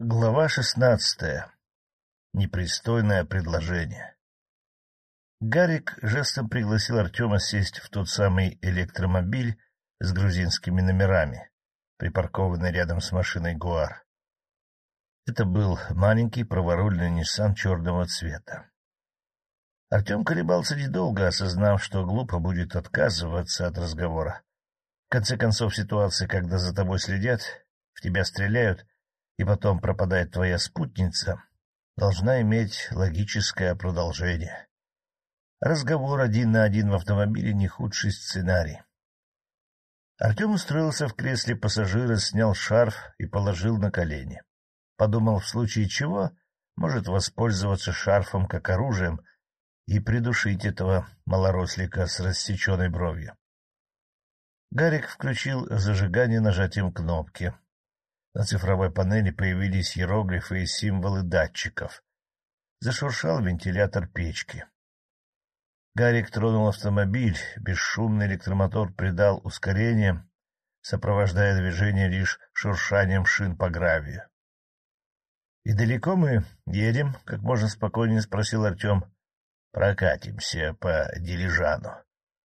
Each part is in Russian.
Глава шестнадцатая. Непристойное предложение. Гарик жестом пригласил Артема сесть в тот самый электромобиль с грузинскими номерами, припаркованный рядом с машиной «Гуар». Это был маленький праворульный Ниссан черного цвета. Артем колебался недолго, осознав, что глупо будет отказываться от разговора. В конце концов, ситуация, когда за тобой следят, в тебя стреляют — и потом пропадает твоя спутница, должна иметь логическое продолжение. Разговор один на один в автомобиле — не худший сценарий. Артем устроился в кресле пассажира, снял шарф и положил на колени. Подумал, в случае чего может воспользоваться шарфом как оружием и придушить этого малорослика с рассеченной бровью. Гарик включил зажигание нажатием кнопки. На цифровой панели появились иероглифы и символы датчиков. Зашуршал вентилятор печки. Гарик тронул автомобиль, бесшумный электромотор придал ускорение, сопровождая движение лишь шуршанием шин по гравию. — И далеко мы едем? — как можно спокойнее спросил Артем. — Прокатимся по дилижану.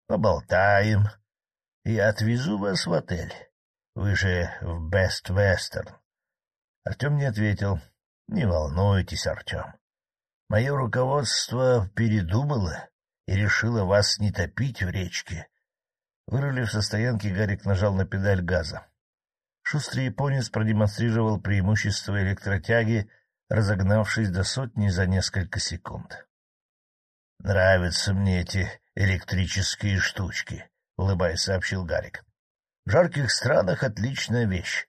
Поболтаем. Я отвезу вас в отель. Вы же в Бест Вестерн. Артем не ответил. — Не волнуйтесь, Артем. Мое руководство передумало и решило вас не топить в речке. Вырулив со стоянки, Гарик нажал на педаль газа. Шустрый японец продемонстрировал преимущество электротяги, разогнавшись до сотни за несколько секунд. — Нравятся мне эти электрические штучки, — улыбаясь, сообщил Гарик. В жарких странах отличная вещь.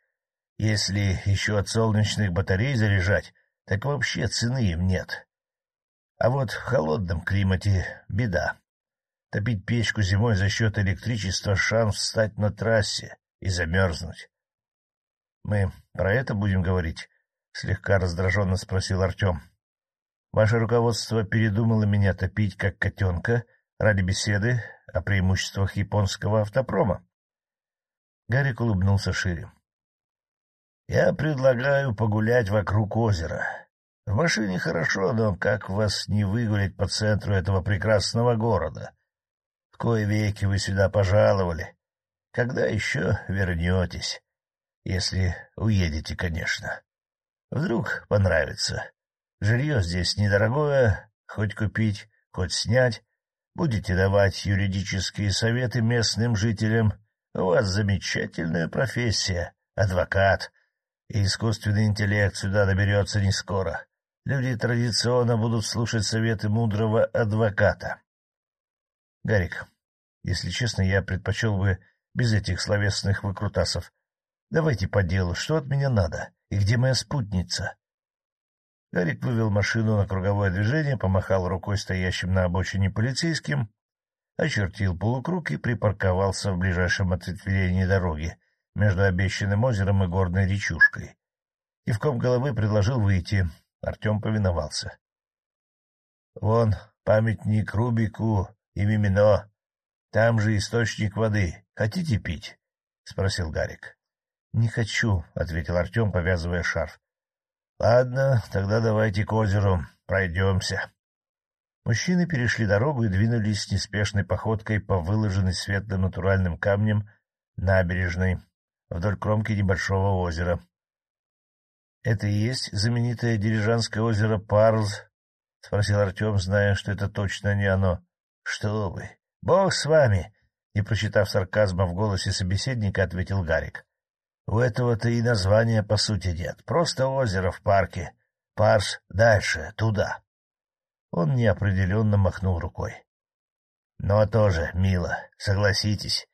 Если еще от солнечных батарей заряжать, так вообще цены им нет. А вот в холодном климате беда. Топить печку зимой за счет электричества — шанс встать на трассе и замерзнуть. — Мы про это будем говорить? — слегка раздраженно спросил Артем. — Ваше руководство передумало меня топить как котенка ради беседы о преимуществах японского автопрома. Гарик улыбнулся шире. — Я предлагаю погулять вокруг озера. В машине хорошо, но как вас не выгулять по центру этого прекрасного города? В кое веки вы сюда пожаловали. Когда еще вернетесь? Если уедете, конечно. Вдруг понравится. Жилье здесь недорогое, хоть купить, хоть снять. Будете давать юридические советы местным жителям — у вас замечательная профессия, адвокат, и искусственный интеллект сюда доберется не скоро. Люди традиционно будут слушать советы мудрого адвоката. Гарик, если честно, я предпочел бы без этих словесных выкрутасов. Давайте по делу, что от меня надо, и где моя спутница? Гарик вывел машину на круговое движение, помахал рукой стоящим на обочине полицейским очертил полукруг и припарковался в ближайшем ответвлении дороги между обещанным озером и горной речушкой. Кивком головы предложил выйти. Артем повиновался. — Вон памятник Рубику и Мимино. Там же источник воды. Хотите пить? — спросил Гарик. — Не хочу, — ответил Артем, повязывая шарф. — Ладно, тогда давайте к озеру пройдемся. Мужчины перешли дорогу и двинулись неспешной походкой по выложенной светлым натуральным камнем набережной вдоль кромки небольшого озера. — Это и есть знаменитое дирижанское озеро Парлз? — спросил Артем, зная, что это точно не оно. — Что вы! Бог с вами! — не прочитав сарказма в голосе собеседника, ответил Гарик. — У этого-то и названия по сути нет. Просто озеро в парке. Парс дальше, туда. Он неопределенно махнул рукой. — Но тоже мило, согласитесь.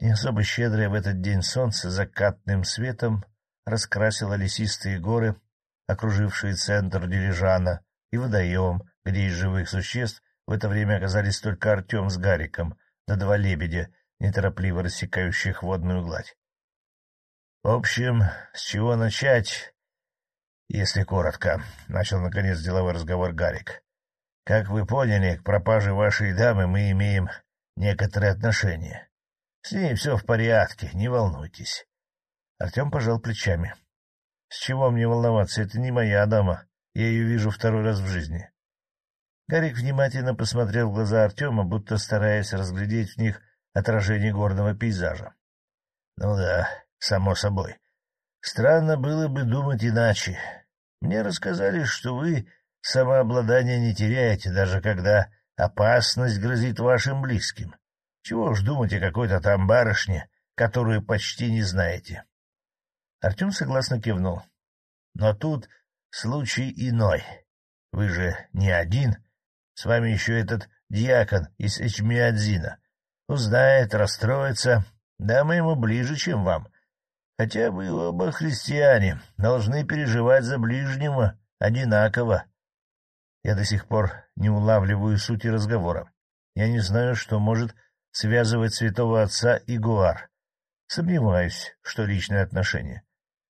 Не особо щедрое в этот день солнце закатным светом раскрасило лесистые горы, окружившие центр дирижана, и водоем, где из живых существ в это время оказались только Артем с Гариком, да два лебедя, неторопливо рассекающих водную гладь. — В общем, с чего начать, если коротко, — начал, наконец, деловой разговор Гарик. — Как вы поняли, к пропаже вашей дамы мы имеем некоторые отношения. С ней все в порядке, не волнуйтесь. Артем пожал плечами. — С чего мне волноваться? Это не моя дама. Я ее вижу второй раз в жизни. Гарик внимательно посмотрел в глаза Артема, будто стараясь разглядеть в них отражение горного пейзажа. — Ну да, само собой. Странно было бы думать иначе. Мне рассказали, что вы самообладание не теряете, даже когда опасность грозит вашим близким. Чего уж думать о какой-то там барышне, которую почти не знаете. Артем согласно кивнул. Но тут случай иной. Вы же не один. С вами еще этот дьякон из Эчмиадзина. Узнает, расстроится. Да мы ему ближе, чем вам. Хотя вы оба христиане, должны переживать за ближнего одинаково. Я до сих пор не улавливаю сути разговора. Я не знаю, что может связывать святого отца и Гуар. Сомневаюсь, что личное отношение.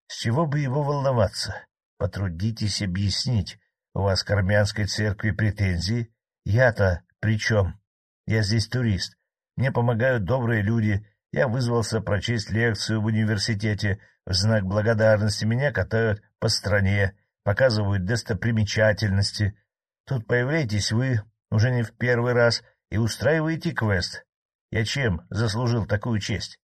С чего бы его волноваться? Потрудитесь объяснить. У вас к армянской церкви претензии? Я-то при чем? Я здесь турист. Мне помогают добрые люди. Я вызвался прочесть лекцию в университете. В знак благодарности меня катают по стране, показывают достопримечательности. Тут появляетесь вы, уже не в первый раз, и устраиваете квест. Я чем заслужил такую честь?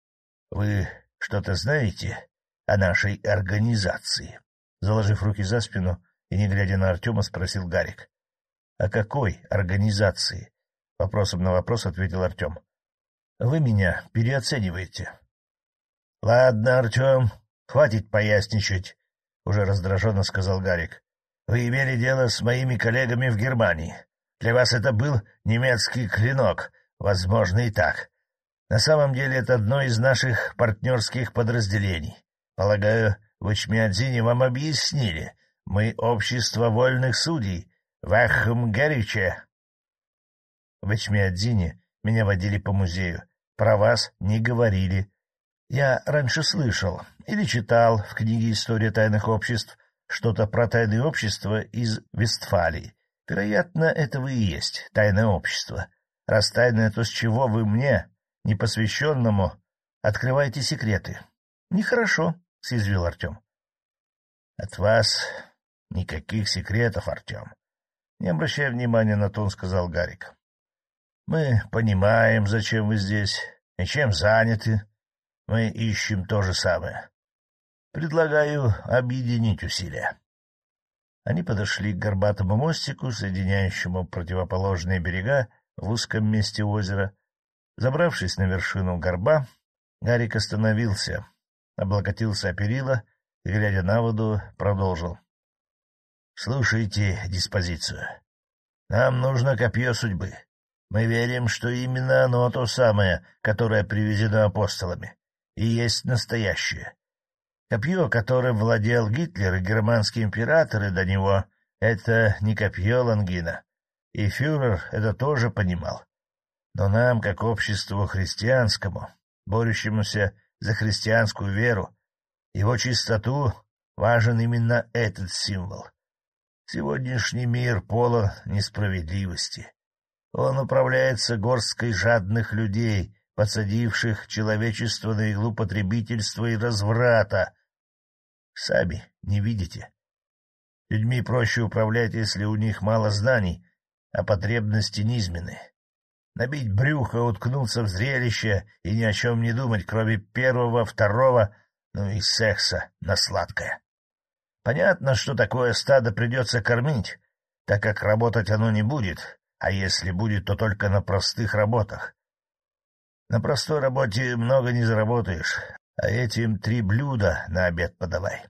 — Вы что-то знаете о нашей организации? Заложив руки за спину и не глядя на Артема, спросил Гарик. — О какой организации? — вопросом на вопрос ответил Артем. — Вы меня переоцениваете. — Ладно, Артем, хватит поясничать, — уже раздраженно сказал Гарик. — Вы имели дело с моими коллегами в Германии. Для вас это был немецкий клинок, возможно, и так. На самом деле это одно из наших партнерских подразделений. Полагаю, в Ичмиадзине вам объяснили. Мы — общество вольных судей. Вахм горюче. В Ичмиадзине меня водили по музею. Про вас не говорили. Я раньше слышал или читал в книге «История тайных обществ» что-то про тайное общество из Вестфалии. Вероятно, это вы и есть тайное общество. Раз тайное, то с чего вы мне, непосвященному, открываете секреты? Нехорошо. — съязвил Артем. — От вас никаких секретов, Артем. Не обращая внимания на тон, сказал Гарик. — Мы понимаем, зачем вы здесь и чем заняты. Мы ищем то же самое. Предлагаю объединить усилия. Они подошли к горбатому мостику, соединяющему противоположные берега в узком месте озера. Забравшись на вершину горба, Гарик остановился, облокотился о перила и, глядя на воду, продолжил. — Слушайте диспозицию. Нам нужно копье судьбы. Мы верим, что именно оно то самое, которое привезено апостолами, и есть настоящее. Копье, которым владел Гитлер и германские императоры до него, — это не копье Лангина, и фюрер это тоже понимал. Но нам, как обществу христианскому, борющемуся за христианскую веру, его чистоту, важен именно этот символ. Сегодняшний мир полон несправедливости. Он управляется горсткой жадных людей, подсадивших человечество на иглу потребительства и разврата. Сами не видите. Людьми проще управлять, если у них мало знаний, а потребности низменны набить брюхо, уткнуться в зрелище и ни о чем не думать, кроме первого, второго, ну и секса на сладкое. Понятно, что такое стадо придется кормить, так как работать оно не будет, а если будет, то только на простых работах. На простой работе много не заработаешь, а этим три блюда на обед подавай.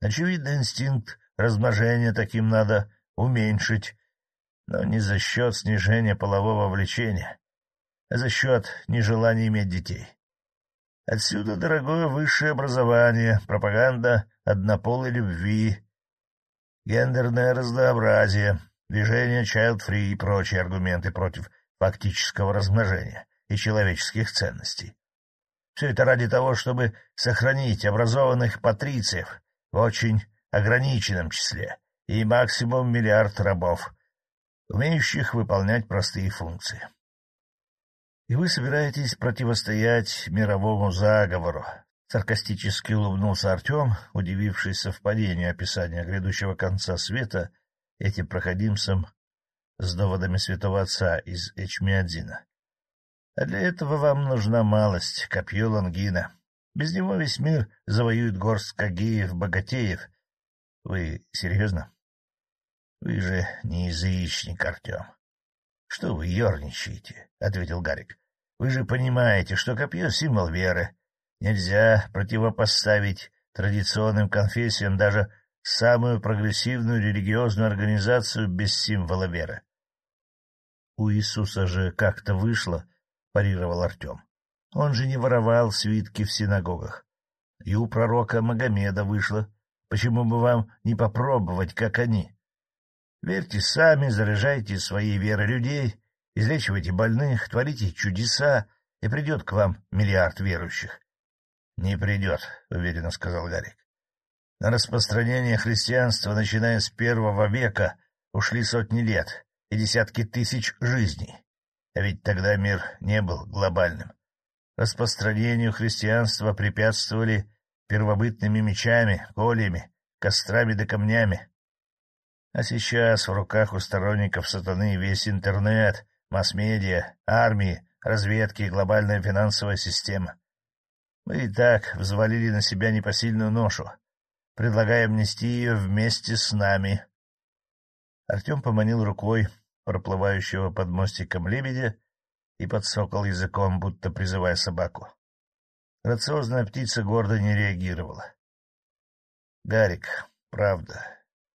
Очевидно, инстинкт размножения таким надо уменьшить, но не за счет снижения полового влечения, а за счет нежелания иметь детей. Отсюда дорогое высшее образование, пропаганда однополой любви, гендерное разнообразие, движение child-free и прочие аргументы против фактического размножения и человеческих ценностей. Все это ради того, чтобы сохранить образованных патрициев в очень ограниченном числе и максимум миллиард рабов, умеющих выполнять простые функции. И вы собираетесь противостоять мировому заговору, Саркастически улыбнулся Артем, удивившись совпадению описания грядущего конца света этим проходимцам с доводами святого отца из Эчмиадзина. А для этого вам нужна малость, копье Лангина. Без него весь мир завоюет горстка геев-богатеев. Вы серьезно? Вы же не язычник, Артем. — Что вы ерничаете? — ответил Гарик. — Вы же понимаете, что копье — символ веры. Нельзя противопоставить традиционным конфессиям даже самую прогрессивную религиозную организацию без символа веры. — У Иисуса же как-то вышло, — парировал Артем. — Он же не воровал свитки в синагогах. И у пророка Магомеда вышло. Почему бы вам не попробовать, как они? Верьте сами, заряжайте своей верой людей, излечивайте больных, творите чудеса, и придет к вам миллиард верующих. — Не придет, — уверенно сказал Гарик. — На распространение христианства, начиная с первого века, ушли сотни лет и десятки тысяч жизней. А ведь тогда мир не был глобальным. Распространению христианства препятствовали первобытными мечами, кольями, кострами да камнями. А сейчас в руках у сторонников сатаны весь интернет, масс-медиа, армии, разведки и глобальная финансовая система. Мы и так взвалили на себя непосильную ношу. Предлагаем нести ее вместе с нами. Артем поманил рукой проплывающего под мостиком лебедя и подсокал языком, будто призывая собаку. Грациозная птица гордо не реагировала. — Гарик, правда,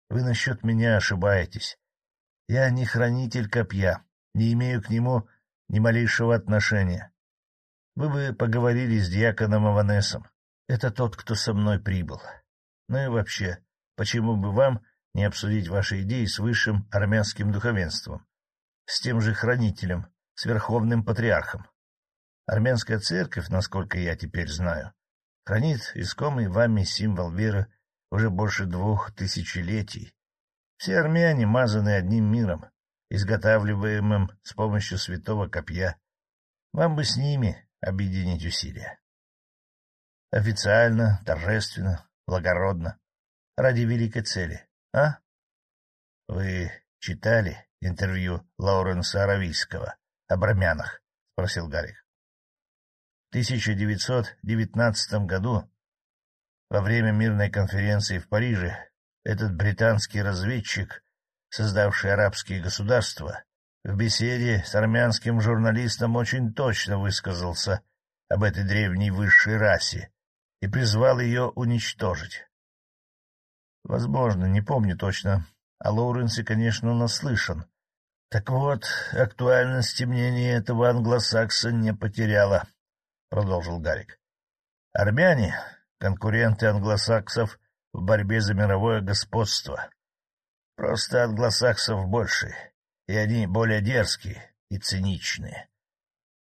вы насчет меня ошибаетесь. Я не хранитель копья, не имею к нему ни малейшего отношения. Вы бы поговорили с дьяконом Аванесом. Это тот, кто со мной прибыл. Ну и вообще, почему бы вам не обсудить ваши идеи с высшим армянским духовенством, с тем же хранителем, с верховным патриархом? Армянская церковь, насколько я теперь знаю, хранит искомый вами символ веры уже больше двух тысячелетий. Все армяне мазаны одним миром, изготавливаемым с помощью святого копья. Вам бы с ними объединить усилия. Официально, торжественно, благородно, ради великой цели, а? Вы читали интервью Лауренса Аравийского о бромянах? — спросил Гарик. В 1919 году, во время мирной конференции в Париже, этот британский разведчик, создавший арабские государства, в беседе с армянским журналистом очень точно высказался об этой древней высшей расе и призвал ее уничтожить. Возможно, не помню точно, о Лоуренсе, конечно, наслышан. Так вот, актуальности мнения этого англосакса не потеряла, — продолжил Гарик. Армяне — конкуренты англосаксов в борьбе за мировое господство. Просто англосаксов больше, и они более дерзкие и циничные.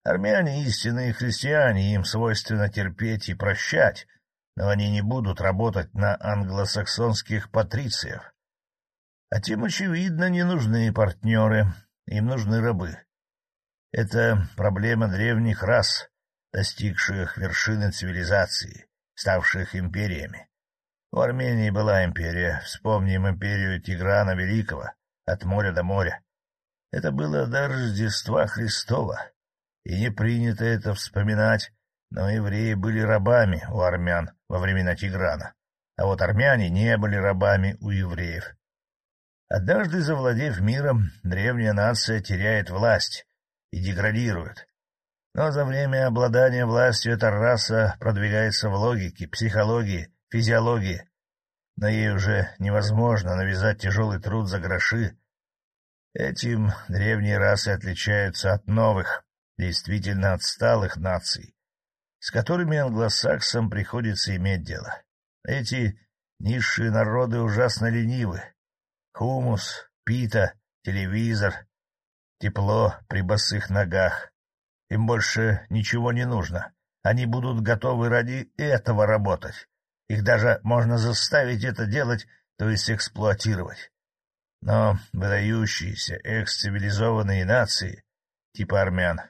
Армяне — истинные христиане, им свойственно терпеть и прощать, но они не будут работать на англосаксонских патрициев. А тем, очевидно, не нужны партнеры, им нужны рабы. Это проблема древних рас, достигших вершины цивилизации, ставших империями. У Армении была империя, вспомним империю Тиграна Великого, от моря до моря. Это было до Рождества Христова, и не принято это вспоминать, но евреи были рабами у армян во времена Тиграна, а вот армяне не были рабами у евреев. Однажды, завладев миром, древняя нация теряет власть и деградирует. Но за время обладания властью эта раса продвигается в логике, психологии, физиологии. Но ей уже невозможно навязать тяжелый труд за гроши, Этим древние расы отличаются от новых, действительно отсталых наций, с которыми англосаксам приходится иметь дело. Эти низшие народы ужасно ленивы. Хумус, пита, телевизор, тепло при босых ногах. Им больше ничего не нужно. Они будут готовы ради этого работать. Их даже можно заставить это делать, то есть эксплуатировать. Но выдающиеся экс-цивилизованные нации, типа армян,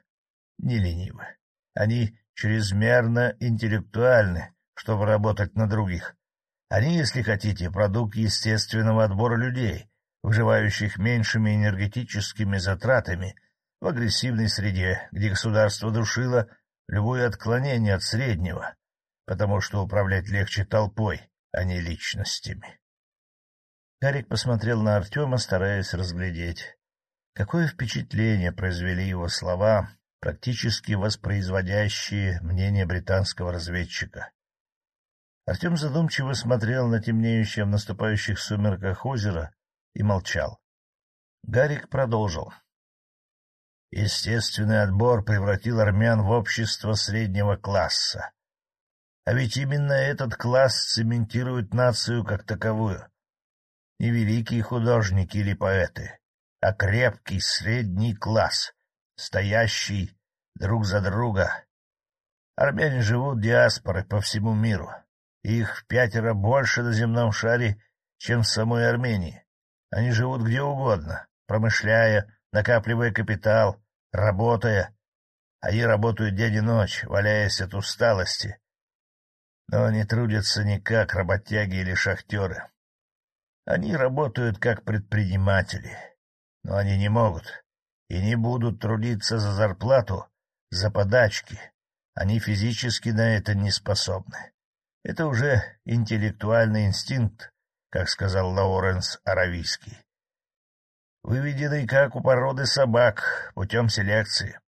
не ленивы. Они чрезмерно интеллектуальны, чтобы работать на других. Они, если хотите, продукт естественного отбора людей, выживающих меньшими энергетическими затратами в агрессивной среде, где государство душило любое отклонение от среднего, потому что управлять легче толпой, а не личностями. Гарик посмотрел на Артема, стараясь разглядеть. Какое впечатление произвели его слова, практически воспроизводящие мнение британского разведчика. Артем задумчиво смотрел на темнеющее в наступающих сумерках озеро и молчал. Гарик продолжил. Естественный отбор превратил армян в общество среднего класса. А ведь именно этот класс цементирует нацию как таковую. Не великие художники или поэты, а крепкий средний класс, стоящий друг за друга. Армяне живут диаспоры по всему миру. Их в пятеро больше на земном шаре, чем в самой Армении. Они живут где угодно, промышляя, накапливая капитал, работая. Они работают день и ночь, валяясь от усталости. Но они трудятся не как работяги или шахтеры. Они работают как предприниматели, но они не могут и не будут трудиться за зарплату, за подачки. Они физически на это не способны. Это уже интеллектуальный инстинкт, как сказал Лауренс Аравийский. Выведенный как у породы собак путем селекции.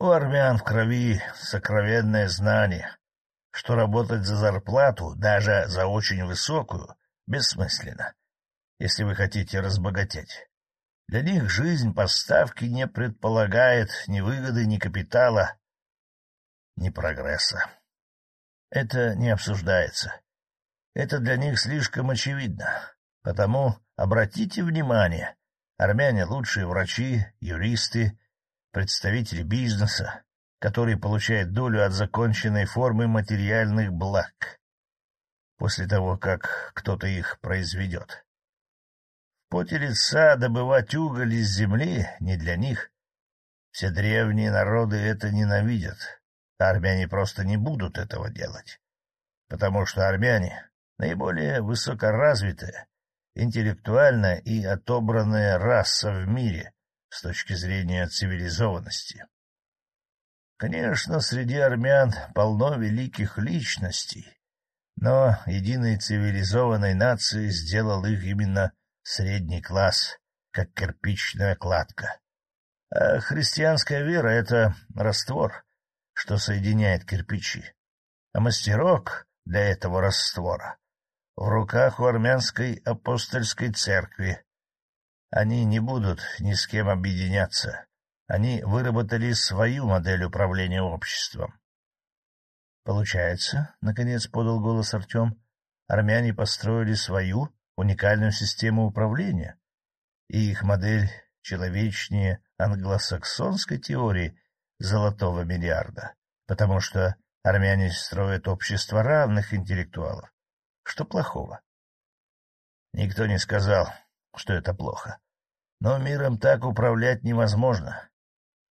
У армян в крови сокровенное знание, что работать за зарплату, даже за очень высокую, бессмысленно, если вы хотите разбогатеть. Для них жизнь поставки не предполагает ни выгоды, ни капитала, ни прогресса. Это не обсуждается. Это для них слишком очевидно. Потому обратите внимание, армяне — лучшие врачи, юристы, представители бизнеса, которые получают долю от законченной формы материальных благ после того, как кто-то их произведет. Поте лица добывать уголь из земли не для них. Все древние народы это ненавидят. Армяне просто не будут этого делать, потому что армяне — наиболее высокоразвитая, интеллектуальная и отобранная раса в мире с точки зрения цивилизованности. Конечно, среди армян полно великих личностей, но единой цивилизованной нации сделал их именно средний класс, как кирпичная кладка. А христианская вера — это раствор, что соединяет кирпичи, а мастерок для этого раствора в руках у армянской апостольской церкви. Они не будут ни с кем объединяться. Они выработали свою модель управления обществом. Получается, — наконец подал голос Артем, — армяне построили свою уникальную систему управления, и их модель человечнее англосаксонской теории золотого миллиарда, потому что армяне строят общество равных интеллектуалов. Что плохого? Никто не сказал, что это плохо. Но миром так управлять невозможно.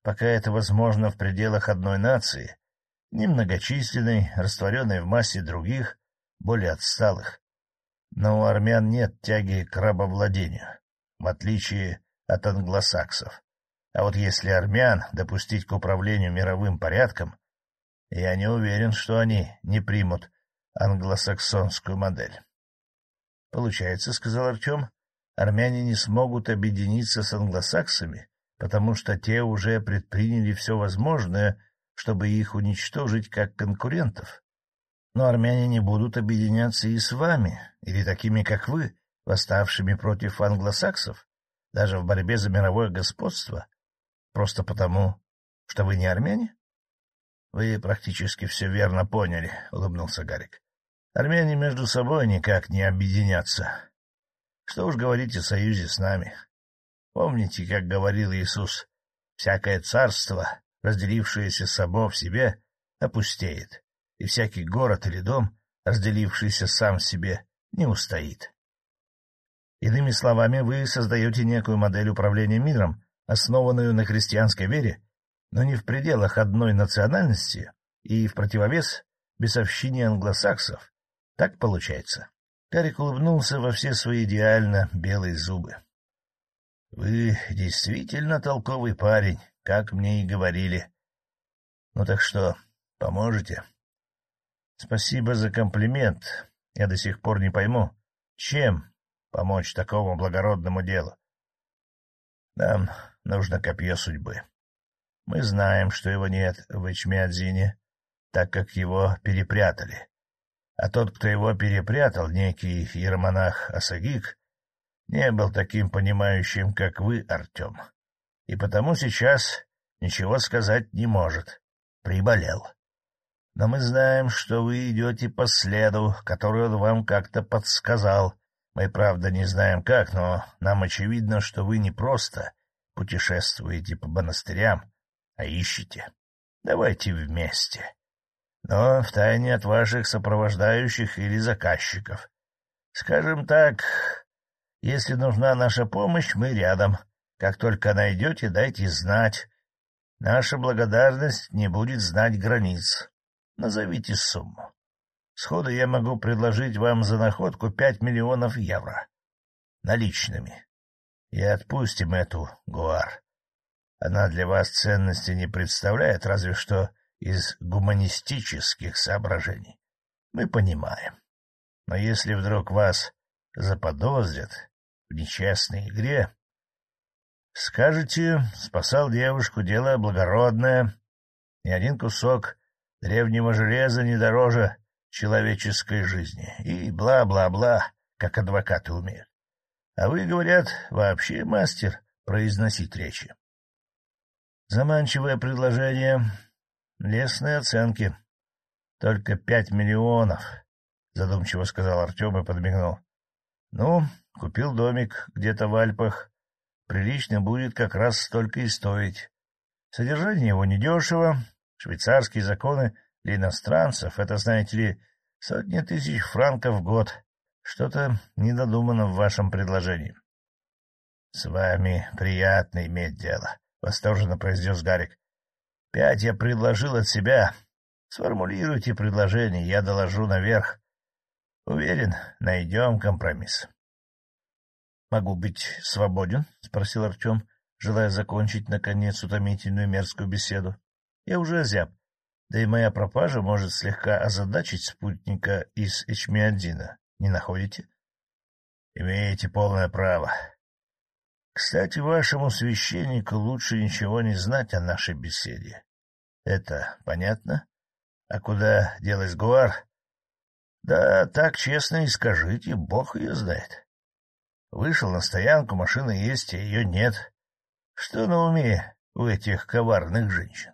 Пока это возможно в пределах одной нации, немногочисленной, растворенной в массе других, более отсталых. Но у армян нет тяги к рабовладению, в отличие от англосаксов. А вот если армян допустить к управлению мировым порядком, я не уверен, что они не примут англосаксонскую модель. — Получается, — сказал Артем, — армяне не смогут объединиться с англосаксами, потому что те уже предприняли все возможное, чтобы их уничтожить как конкурентов. Но армяне не будут объединяться и с вами, или такими, как вы, восставшими против англосаксов, даже в борьбе за мировое господство. Просто потому, что вы не армяне? — Вы практически все верно поняли, — улыбнулся Гарик. — Армяне между собой никак не объединятся. Что уж говорить о союзе с нами. Помните, как говорил Иисус, всякое царство, разделившееся само в себе, опустеет, и всякий город или дом, разделившийся сам себе, не устоит. Иными словами, вы создаете некую модель управления миром, основанную на христианской вере, но не в пределах одной национальности и в противовес бесовщине англосаксов. Так получается? Карик улыбнулся во все свои идеально белые зубы. — Вы действительно толковый парень, как мне и говорили. — Ну так что, поможете? — Спасибо за комплимент. Я до сих пор не пойму, чем помочь такому благородному делу. Нам нужно копье судьбы. Мы знаем, что его нет в Ичмиадзине, так как его перепрятали. А тот, кто его перепрятал, некий иеромонах Асагик, не был таким понимающим, как вы, Артем, и потому сейчас ничего сказать не может. Приболел. Но мы знаем, что вы идете по следу, который он вам как-то подсказал. Мы, правда, не знаем как, но нам очевидно, что вы не просто путешествуете по монастырям, а ищете. Давайте вместе. Но втайне от ваших сопровождающих или заказчиков. Скажем так, если нужна наша помощь, мы рядом. Как только найдете, дайте знать. Наша благодарность не будет знать границ. Назовите сумму. Сходу я могу предложить вам за находку пять миллионов евро. Наличными. И отпустим эту, Гуар. Она для вас ценности не представляет, разве что из гуманистических соображений. Мы понимаем. Но если вдруг вас заподозрят в нечестной игре, скажете, спасал девушку, дело благородное, ни один кусок древнего железа не дороже человеческой жизни, и бла-бла-бла, как адвокаты умеют. А вы, говорят, вообще мастер произносить речи. Заманчивое предложение, лестные оценки. Только пять миллионов, — задумчиво сказал Артем и подмигнул. — Ну, купил домик где-то в Альпах. Прилично будет как раз столько и стоить. Содержание его недешево, Швейцарские законы для иностранцев — это, знаете ли, сотни тысяч франков в год. Что-то недодумано в вашем предложении. — С вами приятно иметь дело, — восторженно произнес Гарик. — Пять я предложил от себя. Сформулируйте предложение, я доложу наверх. Уверен, найдем компромисс. — Могу быть свободен? — спросил Артем, желая закончить, наконец, утомительную мерзкую беседу. Я уже озяб, да и моя пропажа может слегка озадачить спутника из Эчмиадина. Не находите? — Имеете полное право. Кстати, вашему священнику лучше ничего не знать о нашей беседе. Это понятно? А куда делась Гуар? Да так честно и скажите, бог ее знает. Вышел на стоянку, машина есть, а ее нет. Что на уме у этих коварных женщин?